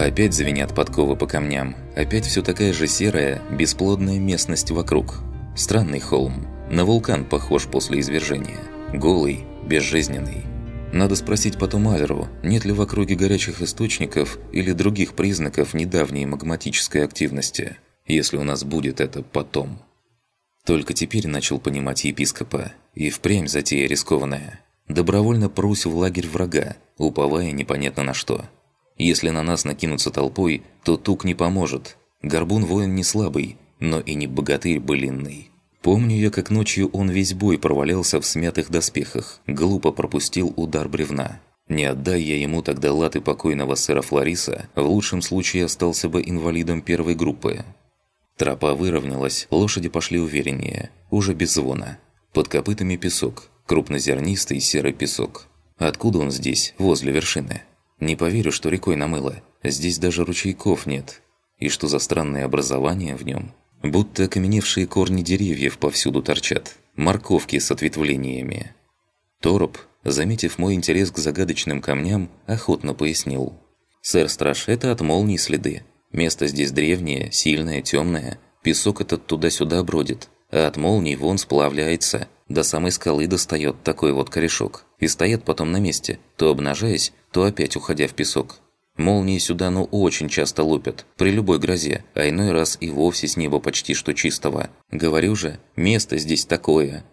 Опять звенят подковы по камням. Опять все такая же серая, бесплодная местность вокруг. Странный холм. На вулкан похож после извержения. Голый, безжизненный. Надо спросить потом Альру, нет ли в округе горячих источников или других признаков недавней магматической активности, если у нас будет это потом. Только теперь начал понимать епископа, и впрямь затея рискованная. Добровольно прусь в лагерь врага, уповая непонятно на что. Если на нас накинутся толпой, то тук не поможет. Горбун воин не слабый, но и не богатырь былинный. Помню я, как ночью он весь бой провалялся в смятых доспехах, глупо пропустил удар бревна. Не отдай я ему тогда латы покойного сэра Флориса, в лучшем случае остался бы инвалидом первой группы. Тропа выровнялась, лошади пошли увереннее, уже без звона. Под копытами песок, крупнозернистый серый песок. Откуда он здесь, возле вершины? Не поверю, что рекой намыло. Здесь даже ручейков нет. И что за странное образование в нем? Будто окаменевшие корни деревьев повсюду торчат. Морковки с ответвлениями. Тороп, заметив мой интерес к загадочным камням, охотно пояснил. «Сэр Страж, это от молний следы. Место здесь древнее, сильное, темное. Песок этот туда-сюда бродит. А от молний вон сплавляется. До самой скалы достает такой вот корешок. И стоят потом на месте, то обнажаясь, то опять уходя в песок. Молнии сюда ну очень часто лупят, при любой грозе, а иной раз и вовсе с неба почти что чистого. Говорю же, место здесь такое.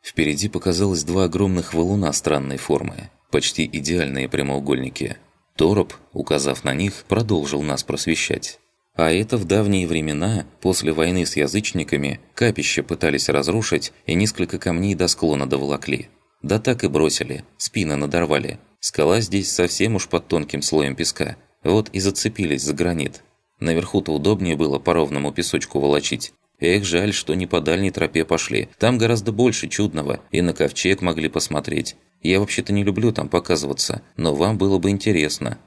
Впереди показалось два огромных валуна странной формы, почти идеальные прямоугольники. Тороп, указав на них, продолжил нас просвещать. А это в давние времена, после войны с язычниками, капище пытались разрушить и несколько камней до склона доволокли. Да так и бросили, спины надорвали, Скала здесь совсем уж под тонким слоем песка. Вот и зацепились за гранит. Наверху-то удобнее было по ровному песочку волочить. Эх, жаль, что не по дальней тропе пошли. Там гораздо больше чудного, и на ковчег могли посмотреть. Я вообще-то не люблю там показываться, но вам было бы интересно».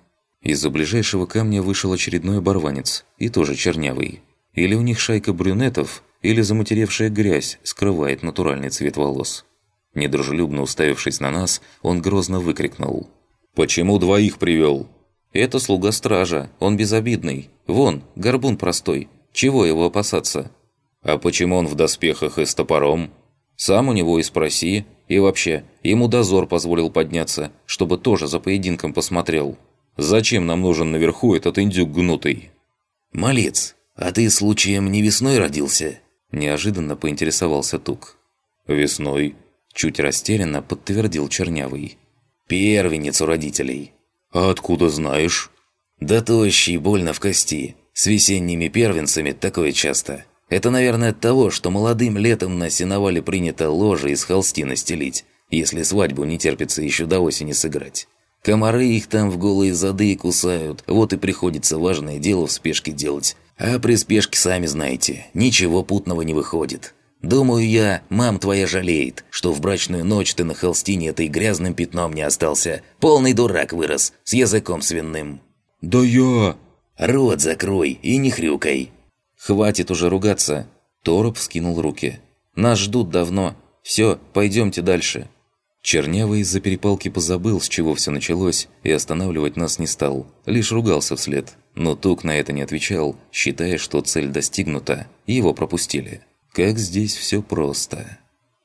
Из-за ближайшего камня вышел очередной оборванец, и тоже чернявый. Или у них шайка брюнетов, или заматеревшая грязь скрывает натуральный цвет волос. Недружелюбно уставившись на нас, он грозно выкрикнул. «Почему двоих привел?» «Это слуга стража, он безобидный. Вон, горбун простой. Чего его опасаться?» «А почему он в доспехах и с топором?» «Сам у него и спроси. И вообще, ему дозор позволил подняться, чтобы тоже за поединком посмотрел. Зачем нам нужен наверху этот индюк гнутый?» «Малец, а ты случаем не весной родился?» Неожиданно поинтересовался Тук. «Весной», Чуть растерянно подтвердил Чернявый. «Первенец у родителей». «А откуда знаешь?» «Да тощий, больно в кости. С весенними первенцами такое часто. Это, наверное, от того, что молодым летом на сеновале принято ложе из холстины стелить, если свадьбу не терпится еще до осени сыграть. Комары их там в голые зады кусают, вот и приходится важное дело в спешке делать. А при спешке, сами знаете, ничего путного не выходит. Думаю я, мам твоя жалеет, что в брачную ночь ты на холстине этой грязным пятном не остался. Полный дурак вырос, с языком свиным». «Да я...» «Рот закрой и не хрюкай». «Хватит уже ругаться». Тороп вскинул руки. «Нас ждут давно. Все, пойдемте дальше». Чернявый из-за перепалки позабыл, с чего все началось, и останавливать нас не стал. Лишь ругался вслед. Но Тук на это не отвечал, считая, что цель достигнута. Его пропустили. Как здесь все просто.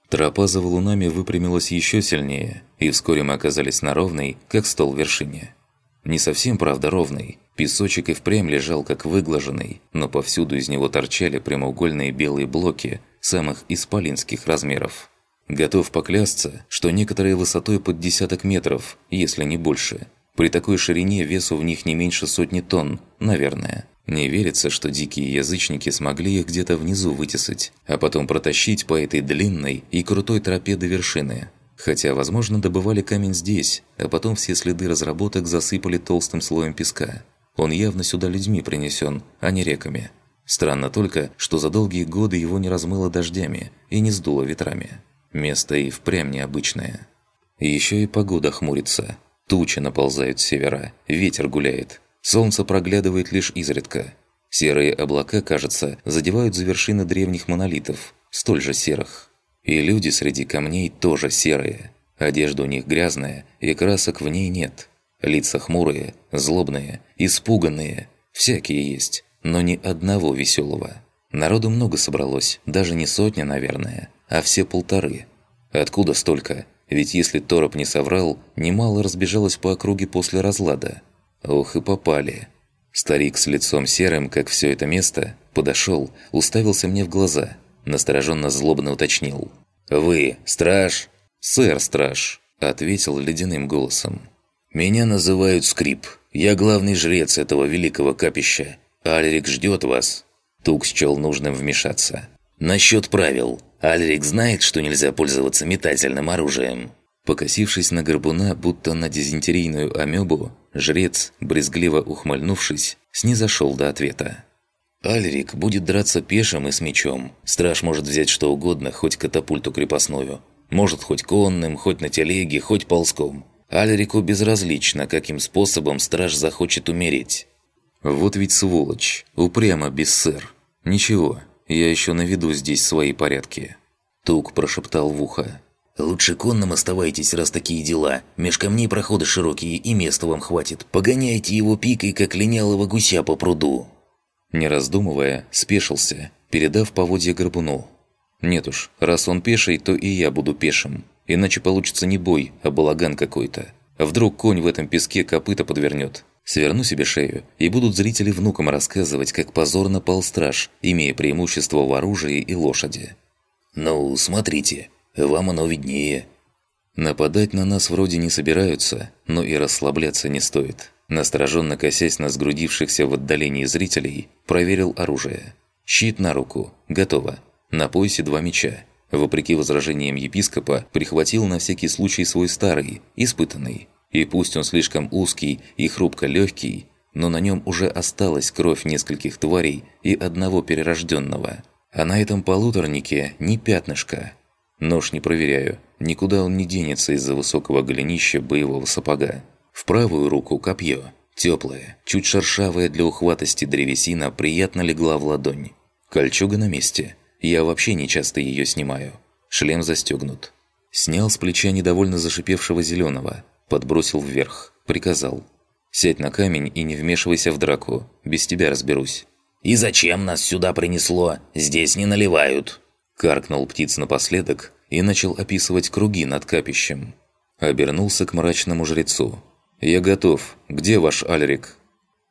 Тропа за валунами выпрямилась еще сильнее, и вскоре мы оказались на ровной, как стол вершине. Не совсем, правда, ровный. Песочек и впрямь лежал как выглаженный, но повсюду из него торчали прямоугольные белые блоки самых исполинских размеров. Готов поклясться, что некоторые высотой под десяток метров, если не больше. При такой ширине весу в них не меньше сотни тонн, наверное. Не верится, что дикие язычники смогли их где-то внизу вытесать, а потом протащить по этой длинной и крутой тропе до вершины. Хотя, возможно, добывали камень здесь, а потом все следы разработок засыпали толстым слоем песка. Он явно сюда людьми принесен, а не реками. Странно только, что за долгие годы его не размыло дождями и не сдуло ветрами. Место и впрямь необычное. Еще и погода хмурится. Тучи наползают с севера, ветер гуляет, Солнце проглядывает лишь изредка. Серые облака, кажется, задевают за вершины древних монолитов, столь же серых. И люди среди камней тоже серые. Одежда у них грязная, и красок в ней нет. Лица хмурые, злобные, испуганные. Всякие есть, но ни одного веселого. Народу много собралось, даже не сотня, наверное, а все полторы. Откуда столько? Ведь если Тороп не соврал, немало разбежалось по округе после разлада. Ох и попали. Старик с лицом серым, как все это место, подошел, уставился мне в глаза, настороженно злобно уточнил. «Вы, страж?» «Сэр, страж», — ответил ледяным голосом. «Меня называют Скрип. Я главный жрец этого великого капища. Альрик ждет вас». Тук счел нужным вмешаться. «Насчет правил. Альрик знает, что нельзя пользоваться метательным оружием». Покосившись на горбуна, будто на дизентерийную амебу, жрец, брезгливо ухмыльнувшись, снизошел до ответа. «Альрик будет драться пешим и с мечом. Страж может взять что угодно, хоть катапульту крепостную. Может, хоть конным, хоть на телеге, хоть ползком. Альрику безразлично, каким способом страж захочет умереть. Вот ведь сволочь, упрямо без сэр. Ничего, я еще наведу здесь свои порядки. Тук прошептал в ухо. «Лучше конным оставайтесь, раз такие дела. Меж камней проходы широкие, и места вам хватит. Погоняйте его пикой, как линялого гуся по пруду». Не раздумывая, спешился, передав поводья горбуну. Нет уж, раз он пеший, то и я буду пешим. Иначе получится не бой, а балаган какой-то. Вдруг конь в этом песке копыта подвернет. Сверну себе шею, и будут зрители внукам рассказывать, как позорно пал страж, имея преимущество в оружии и лошади. «Ну, смотрите, вам оно виднее». Нападать на нас вроде не собираются, но и расслабляться не стоит. Настороженно косясь на сгрудившихся в отдалении зрителей, проверил оружие. Щит на руку. Готово. На поясе два меча. Вопреки возражениям епископа, прихватил на всякий случай свой старый, испытанный. И пусть он слишком узкий и хрупко легкий, но на нем уже осталась кровь нескольких тварей и одного перерожденного. А на этом полуторнике ни пятнышка. Нож не проверяю, никуда он не денется из-за высокого голенища боевого сапога. В правую руку копье. Теплое, чуть шершавое для ухватости древесина приятно легла в ладонь. Кольчуга на месте – я вообще не часто ее снимаю. Шлем застегнут. Снял с плеча недовольно зашипевшего зеленого, подбросил вверх, приказал. «Сядь на камень и не вмешивайся в драку, без тебя разберусь». «И зачем нас сюда принесло? Здесь не наливают!» Каркнул птиц напоследок и начал описывать круги над капищем. Обернулся к мрачному жрецу. «Я готов. Где ваш Альрик?»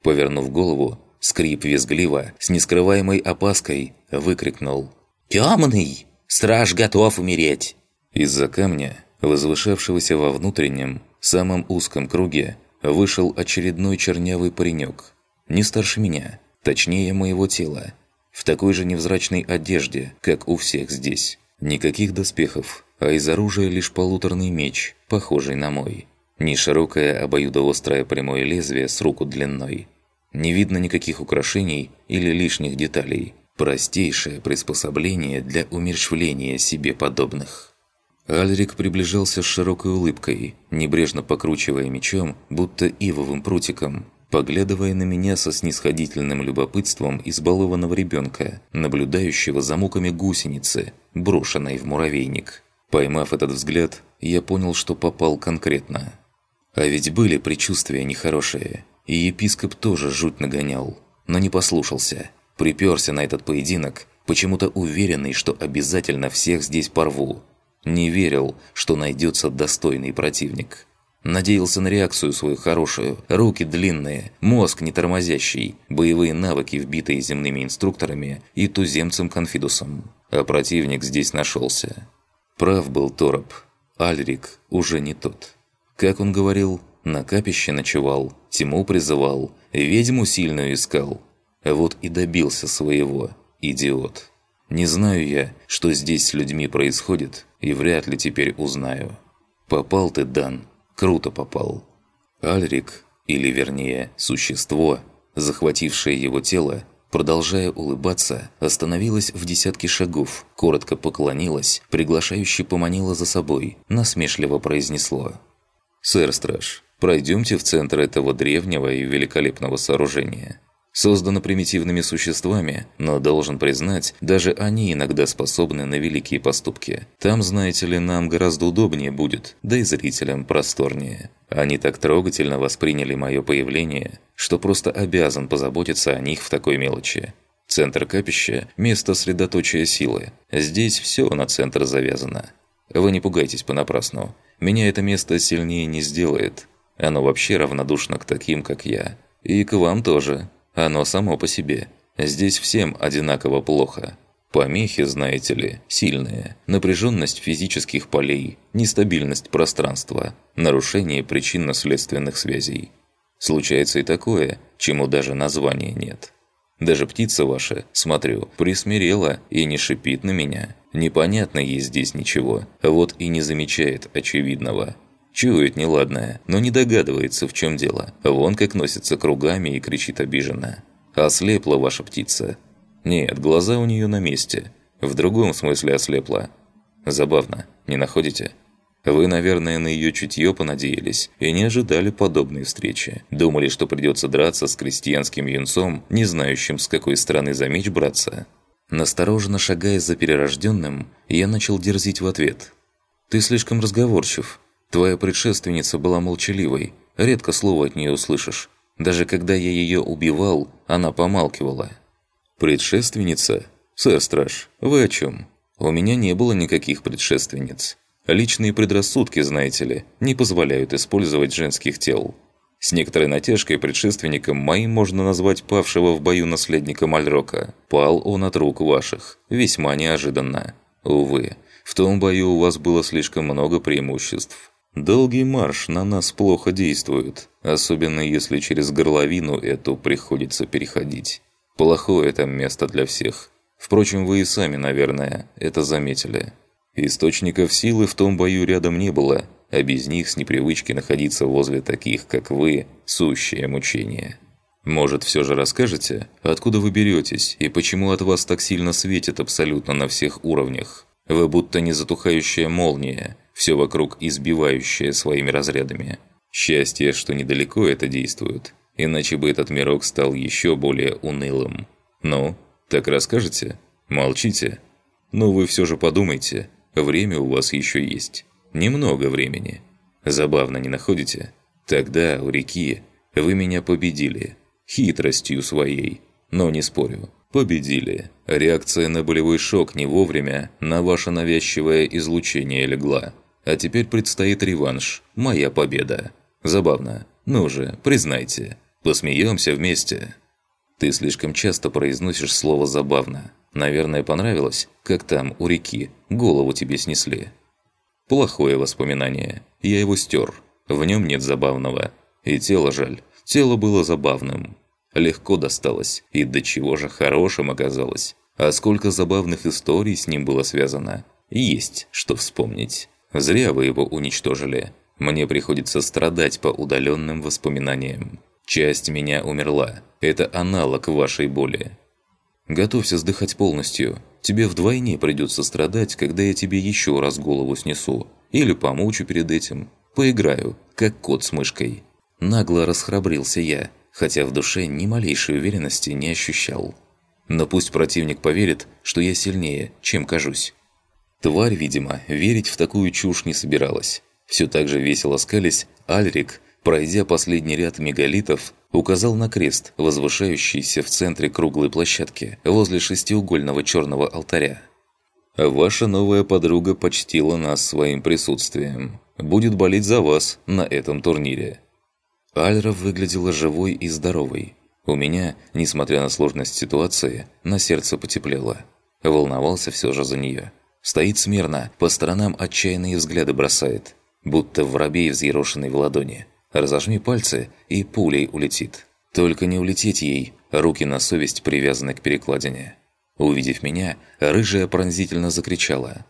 Повернув голову, скрип визгливо, с нескрываемой опаской, выкрикнул «Темный! Страж готов умереть!» Из-за камня, возвышавшегося во внутреннем, самом узком круге, вышел очередной чернявый паренек. Не старше меня, точнее моего тела. В такой же невзрачной одежде, как у всех здесь. Никаких доспехов, а из оружия лишь полуторный меч, похожий на мой. Не широкое обоюдоострое прямое лезвие с руку длиной. Не видно никаких украшений или лишних деталей – Простейшее приспособление для умерщвления себе подобных. Альрик приближался с широкой улыбкой, небрежно покручивая мечом, будто ивовым прутиком, поглядывая на меня со снисходительным любопытством избалованного ребенка, наблюдающего за муками гусеницы, брошенной в муравейник. Поймав этот взгляд, я понял, что попал конкретно. А ведь были предчувствия нехорошие, и епископ тоже жуть нагонял, но не послушался – Приперся на этот поединок, почему-то уверенный, что обязательно всех здесь порву. Не верил, что найдется достойный противник. Надеялся на реакцию свою хорошую, руки длинные, мозг не тормозящий, боевые навыки, вбитые земными инструкторами и туземцем-конфидусом. А противник здесь нашелся. Прав был Тороп. Альрик уже не тот. Как он говорил, на капище ночевал, тьму призывал, ведьму сильную искал, вот и добился своего, идиот. Не знаю я, что здесь с людьми происходит, и вряд ли теперь узнаю. Попал ты, Дан, круто попал. Альрик, или вернее, существо, захватившее его тело, продолжая улыбаться, остановилась в десятке шагов, коротко поклонилась, приглашающе поманила за собой, насмешливо произнесло. «Сэр Страж, пройдемте в центр этого древнего и великолепного сооружения. Создано примитивными существами, но должен признать, даже они иногда способны на великие поступки. Там, знаете ли, нам гораздо удобнее будет, да и зрителям просторнее. Они так трогательно восприняли мое появление, что просто обязан позаботиться о них в такой мелочи. Центр капища – место средоточия силы. Здесь все на центр завязано. Вы не пугайтесь понапрасну. Меня это место сильнее не сделает. Оно вообще равнодушно к таким, как я. И к вам тоже. Оно само по себе. Здесь всем одинаково плохо. Помехи, знаете ли, сильные. Напряженность физических полей, нестабильность пространства, нарушение причинно-следственных связей. Случается и такое, чему даже названия нет. Даже птица ваша, смотрю, присмирела и не шипит на меня. Непонятно ей здесь ничего, вот и не замечает очевидного. Чует неладное, но не догадывается, в чем дело. Вон как носится кругами и кричит обиженно. «Ослепла ваша птица». Нет, глаза у нее на месте. В другом смысле ослепла. Забавно, не находите? Вы, наверное, на ее чутье понадеялись и не ожидали подобной встречи. Думали, что придется драться с крестьянским юнцом, не знающим, с какой стороны за меч браться. Настороженно шагая за перерожденным, я начал дерзить в ответ. «Ты слишком разговорчив. Твоя предшественница была молчаливой, редко слова от нее услышишь. Даже когда я ее убивал, она помалкивала. Предшественница? Сэр Страж, вы о чем? У меня не было никаких предшественниц. Личные предрассудки, знаете ли, не позволяют использовать женских тел. С некоторой натяжкой предшественником моим можно назвать павшего в бою наследника Мальрока. Пал он от рук ваших. Весьма неожиданно. Увы, в том бою у вас было слишком много преимуществ. Долгий марш на нас плохо действует, особенно если через горловину эту приходится переходить. Плохое там место для всех. Впрочем, вы и сами, наверное, это заметили. Источников силы в том бою рядом не было, а без них с непривычки находиться возле таких, как вы, сущее мучение. Может, все же расскажете, откуда вы беретесь и почему от вас так сильно светит абсолютно на всех уровнях? Вы будто не затухающая молния, все вокруг избивающее своими разрядами. Счастье, что недалеко это действует, иначе бы этот мирок стал еще более унылым. Ну, так расскажете? Молчите? Ну вы все же подумайте, время у вас еще есть. Немного времени. Забавно не находите? Тогда, у реки, вы меня победили. Хитростью своей. Но не спорю. Победили. Реакция на болевой шок не вовремя на ваше навязчивое излучение легла. А теперь предстоит реванш. Моя победа. Забавно. Ну же, признайте. Посмеемся вместе. Ты слишком часто произносишь слово «забавно». Наверное, понравилось, как там, у реки, голову тебе снесли. Плохое воспоминание. Я его стер. В нем нет забавного. И тело жаль. Тело было забавным. Легко досталось. И до чего же хорошим оказалось. А сколько забавных историй с ним было связано. Есть что вспомнить. Зря вы его уничтожили. Мне приходится страдать по удаленным воспоминаниям. Часть меня умерла. Это аналог вашей боли. Готовься сдыхать полностью. Тебе вдвойне придется страдать, когда я тебе еще раз голову снесу. Или помучу перед этим. Поиграю, как кот с мышкой. Нагло расхрабрился я, хотя в душе ни малейшей уверенности не ощущал. Но пусть противник поверит, что я сильнее, чем кажусь. Тварь, видимо, верить в такую чушь не собиралась. Все так же весело скались, Альрик, пройдя последний ряд мегалитов, указал на крест, возвышающийся в центре круглой площадки, возле шестиугольного черного алтаря. «Ваша новая подруга почтила нас своим присутствием. Будет болеть за вас на этом турнире». Альра выглядела живой и здоровой. У меня, несмотря на сложность ситуации, на сердце потеплело. Волновался все же за нее. Стоит смирно, по сторонам отчаянные взгляды бросает, будто воробей, взъерошенный в ладони. Разожми пальцы, и пулей улетит. Только не улететь ей, руки на совесть привязаны к перекладине. Увидев меня, рыжая пронзительно закричала.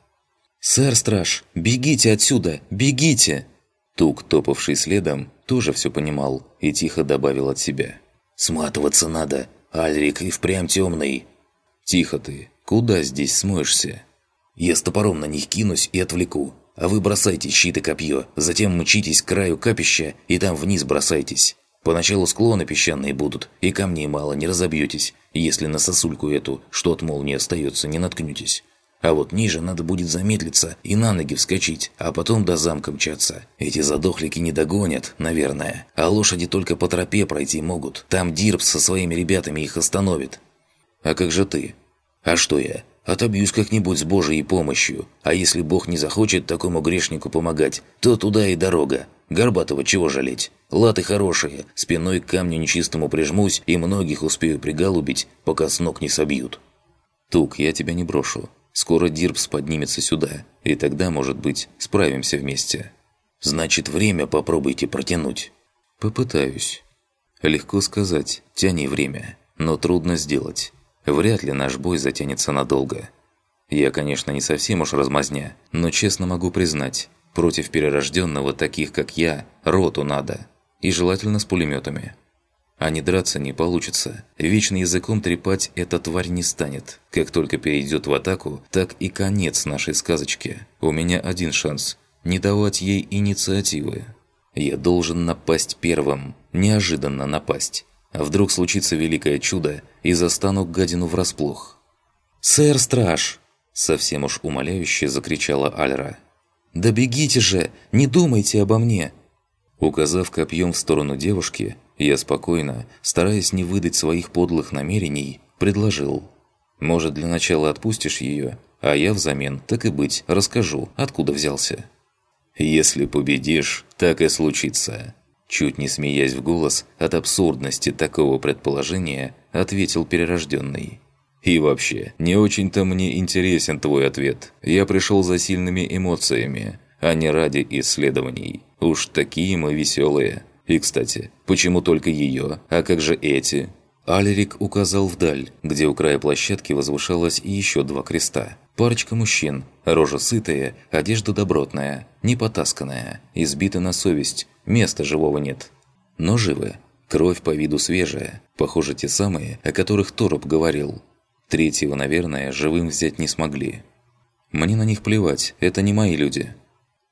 «Сэр Страж, бегите отсюда! Бегите!» Тук, топавший следом, тоже все понимал и тихо добавил от себя. «Сматываться надо, Альрик и впрямь темный!» «Тихо ты, куда здесь смоешься?» Я с топором на них кинусь и отвлеку. А вы бросайте щит и копье, затем мчитесь к краю капища и там вниз бросайтесь. Поначалу склоны песчаные будут, и камней мало, не разобьетесь, если на сосульку эту, что от молнии остается, не наткнетесь. А вот ниже надо будет замедлиться и на ноги вскочить, а потом до замка мчаться. Эти задохлики не догонят, наверное, а лошади только по тропе пройти могут. Там Дирбс со своими ребятами их остановит. А как же ты? А что я? Отобьюсь как-нибудь с Божьей помощью. А если Бог не захочет такому грешнику помогать, то туда и дорога. Горбатого чего жалеть? Латы хорошие, спиной к камню нечистому прижмусь и многих успею пригалубить, пока с ног не собьют. Тук, я тебя не брошу. Скоро Дирбс поднимется сюда, и тогда, может быть, справимся вместе. Значит, время попробуйте протянуть. Попытаюсь. Легко сказать, тяни время, но трудно сделать. Вряд ли наш бой затянется надолго. Я, конечно, не совсем уж размазня, но честно могу признать, против перерожденного таких, как я, роту надо. И желательно с пулеметами. А не драться не получится. Вечно языком трепать эта тварь не станет. Как только перейдет в атаку, так и конец нашей сказочки. У меня один шанс – не давать ей инициативы. Я должен напасть первым, неожиданно напасть. Вдруг случится великое чудо и застану гадину врасплох. «Сэр Страж!» – совсем уж умоляюще закричала Альра. «Да бегите же! Не думайте обо мне!» Указав копьем в сторону девушки, я спокойно, стараясь не выдать своих подлых намерений, предложил. «Может, для начала отпустишь ее, а я взамен, так и быть, расскажу, откуда взялся». «Если победишь, так и случится». Чуть не смеясь в голос от абсурдности такого предположения, ответил перерожденный. «И вообще, не очень-то мне интересен твой ответ. Я пришел за сильными эмоциями, а не ради исследований. Уж такие мы веселые. И, кстати, почему только ее, а как же эти?» Алерик указал вдаль, где у края площадки возвышалось еще два креста. Парочка мужчин, рожа сытая, одежда добротная, не потасканная, избита на совесть, места живого нет. Но живы. Кровь по виду свежая, похоже, те самые, о которых Тороп говорил. Третьего, наверное, живым взять не смогли. Мне на них плевать, это не мои люди.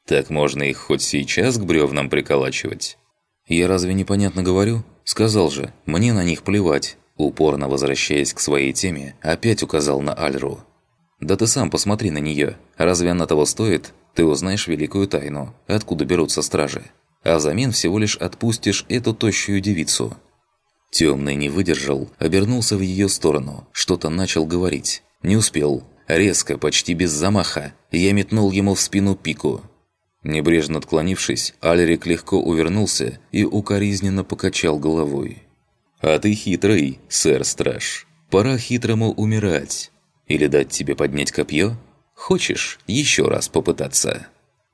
Так можно их хоть сейчас к бревнам приколачивать? Я разве непонятно говорю? Сказал же, мне на них плевать. Упорно возвращаясь к своей теме, опять указал на Альру. Да ты сам посмотри на нее. Разве она того стоит? Ты узнаешь великую тайну, откуда берутся стражи. А взамен всего лишь отпустишь эту тощую девицу. Темный не выдержал, обернулся в ее сторону, что-то начал говорить. Не успел. Резко, почти без замаха, я метнул ему в спину пику. Небрежно отклонившись, Альрик легко увернулся и укоризненно покачал головой. «А ты хитрый, сэр-страж. Пора хитрому умирать. Или дать тебе поднять копье? Хочешь еще раз попытаться?»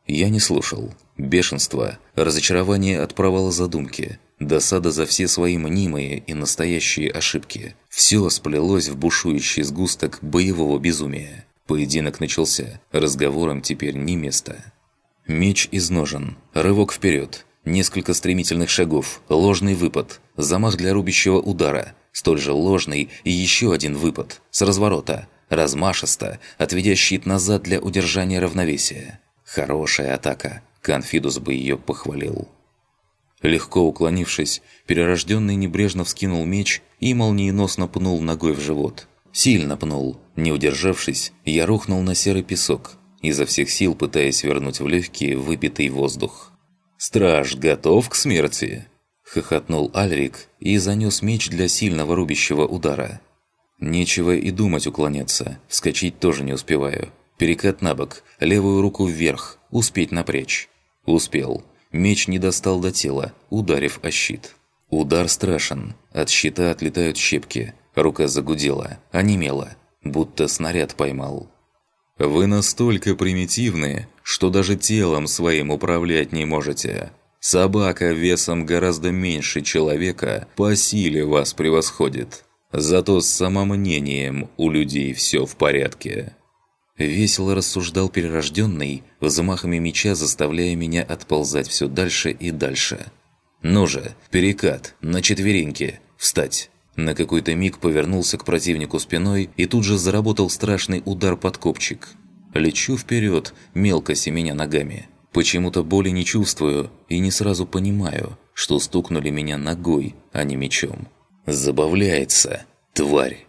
Я не слушал. Бешенство, разочарование от провала задумки, досада за все свои мнимые и настоящие ошибки. Все сплелось в бушующий сгусток боевого безумия. Поединок начался, разговором теперь не место. Меч изножен, рывок вперед, несколько стремительных шагов, ложный выпад, замах для рубящего удара, столь же ложный и еще один выпад, с разворота, размашисто, отведя щит назад для удержания равновесия. Хорошая атака, Конфидус бы ее похвалил. Легко уклонившись, перерожденный небрежно вскинул меч и молниеносно пнул ногой в живот. Сильно пнул. Не удержавшись, я рухнул на серый песок, изо всех сил пытаясь вернуть в легкие выпитый воздух. «Страж готов к смерти?» – хохотнул Альрик и занес меч для сильного рубящего удара. Нечего и думать уклоняться, вскочить тоже не успеваю. Перекат на бок, левую руку вверх, успеть напрячь. Успел. Меч не достал до тела, ударив о щит. Удар страшен. От щита отлетают щепки. Рука загудела, онемела, будто снаряд поймал. Вы настолько примитивны, что даже телом своим управлять не можете. Собака весом гораздо меньше человека по силе вас превосходит. Зато с самомнением у людей все в порядке. Весело рассуждал перерожденный, взмахами меча заставляя меня отползать все дальше и дальше. «Ну же, перекат, на четвереньки, встать!» На какой-то миг повернулся к противнику спиной и тут же заработал страшный удар под копчик. Лечу вперед, мелко семеня ногами. Почему-то боли не чувствую и не сразу понимаю, что стукнули меня ногой, а не мечом. Забавляется, тварь.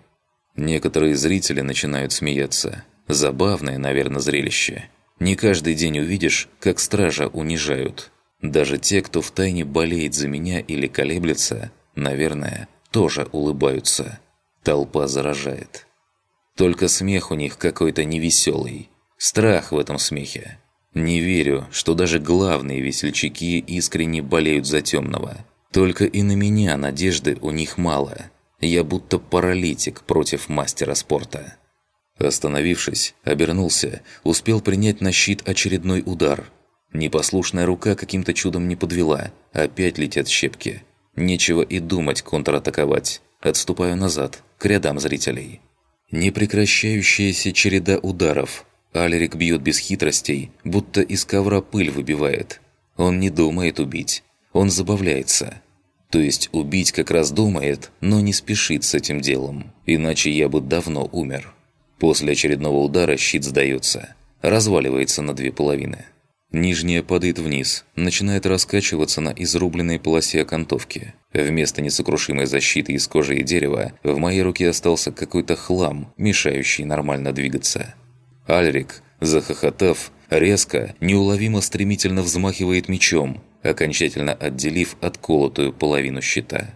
Некоторые зрители начинают смеяться. Забавное, наверное, зрелище. Не каждый день увидишь, как стража унижают. Даже те, кто втайне болеет за меня или колеблется, наверное, тоже улыбаются. Толпа заражает. Только смех у них какой-то невеселый. Страх в этом смехе. Не верю, что даже главные весельчаки искренне болеют за темного. Только и на меня надежды у них мало. Я будто паралитик против мастера спорта. Остановившись, обернулся, успел принять на щит очередной удар. Непослушная рука каким-то чудом не подвела, опять летят щепки. Нечего и думать контратаковать. Отступаю назад, к рядам зрителей. Непрекращающаяся череда ударов. Алерик бьет без хитростей, будто из ковра пыль выбивает. Он не думает убить, он забавляется. То есть убить как раз думает, но не спешит с этим делом, иначе я бы давно умер. После очередного удара щит сдается, разваливается на две половины. Нижняя падает вниз, начинает раскачиваться на изрубленной полосе окантовки. Вместо несокрушимой защиты из кожи и дерева в моей руке остался какой-то хлам, мешающий нормально двигаться. Альрик, захохотав, резко, неуловимо стремительно взмахивает мечом, окончательно отделив отколотую половину щита.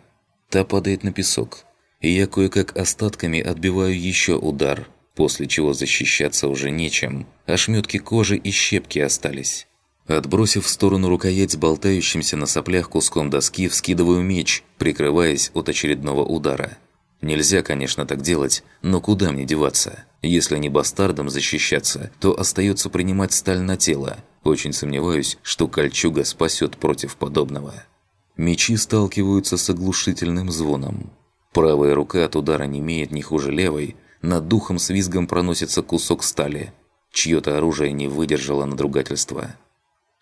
Та падает на песок, и я кое-как остатками отбиваю еще удар, после чего защищаться уже нечем, ошметки кожи и щепки остались. Отбросив в сторону рукоять с болтающимся на соплях куском доски, вскидываю меч, прикрываясь от очередного удара. Нельзя, конечно, так делать, но куда мне деваться? Если не бастардом защищаться, то остается принимать сталь на тело. Очень сомневаюсь, что кольчуга спасет против подобного. Мечи сталкиваются с оглушительным звоном. Правая рука от удара не имеет не хуже левой, над духом с визгом проносится кусок стали. Чье-то оружие не выдержало надругательства.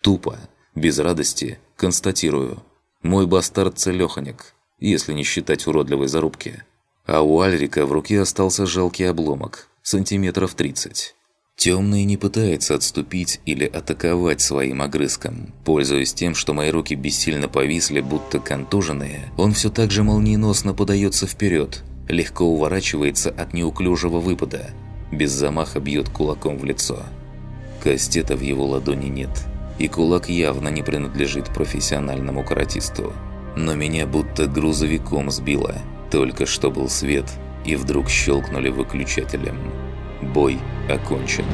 Тупо, без радости, констатирую. Мой бастард целёхонек, если не считать уродливой зарубки. А у Альрика в руке остался жалкий обломок, сантиметров 30. Темный не пытается отступить или атаковать своим огрызком. Пользуясь тем, что мои руки бессильно повисли, будто контуженные, он все так же молниеносно подается вперед, легко уворачивается от неуклюжего выпада, без замаха бьет кулаком в лицо. Кастета в его ладони нет, и кулак явно не принадлежит профессиональному каратисту. Но меня будто грузовиком сбило. Только что был свет, и вдруг щелкнули выключателем. Бой окончен.